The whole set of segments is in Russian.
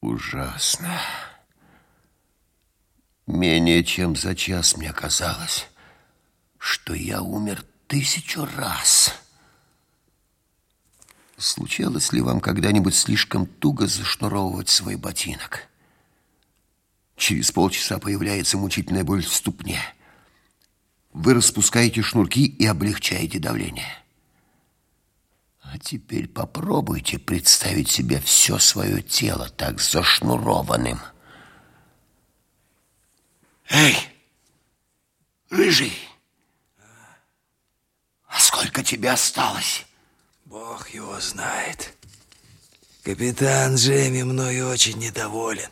Ужасно. Менее чем за час мне казалось, что я умер тысячу раз. Случалось ли вам когда-нибудь слишком туго зашнуровывать свой ботинок? Через полчаса появляется мучительная боль в ступне. Вы распускаете шнурки и облегчаете давление. А теперь попробуйте представить себе все свое тело так зашнурованным. Эй, рыжий, а сколько тебе осталось? Бог его знает. Капитан Джейми мною очень недоволен.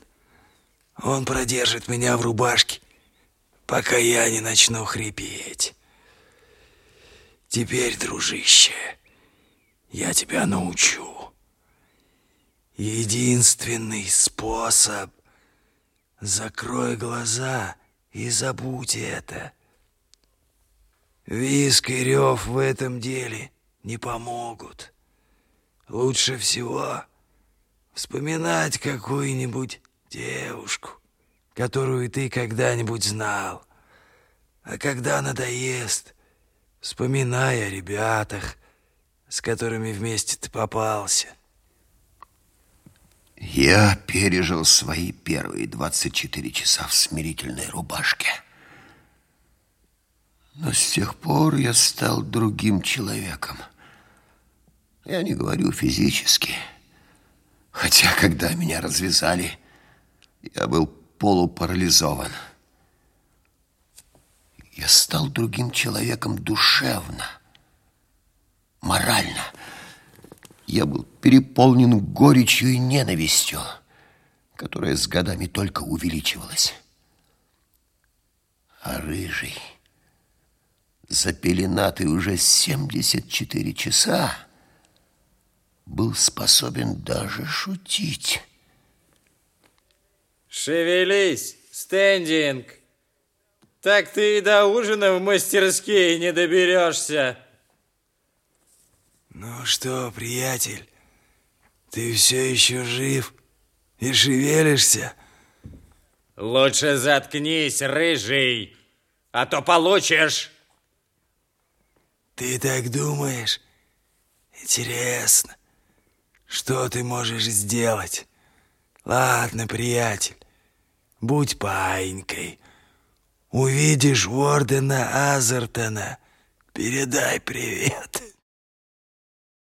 Он продержит меня в рубашке, пока я не начну хрипеть. Теперь, дружище, я тебя научу. Единственный способ — закрой глаза и забудь это. Виск и рев в этом деле не помогут. Лучше всего вспоминать какую-нибудь девушку, которую ты когда-нибудь знал. А когда надоест, вспоминай о ребятах, с которыми вместе ты попался. Я пережил свои первые 24 часа в смирительной рубашке. Но с тех пор я стал другим человеком. Я не говорю физически. Хотя, когда меня развязали, я был полупарализован. Я стал другим человеком душевно, морально. Я был переполнен горечью и ненавистью, которая с годами только увеличивалась. А рыжий, запеленатый уже 74 часа, был способен даже шутить. Шевелись, стендинг. Так ты и до ужина в мастерские не доберешься. Ну что, приятель, ты все еще жив и шевелишься? Лучше заткнись, рыжий, а то получишь. Ты так думаешь? Интересно, что ты можешь сделать? Ладно, приятель, будь паинькой. Увидишь Уордена Азертона, передай привет.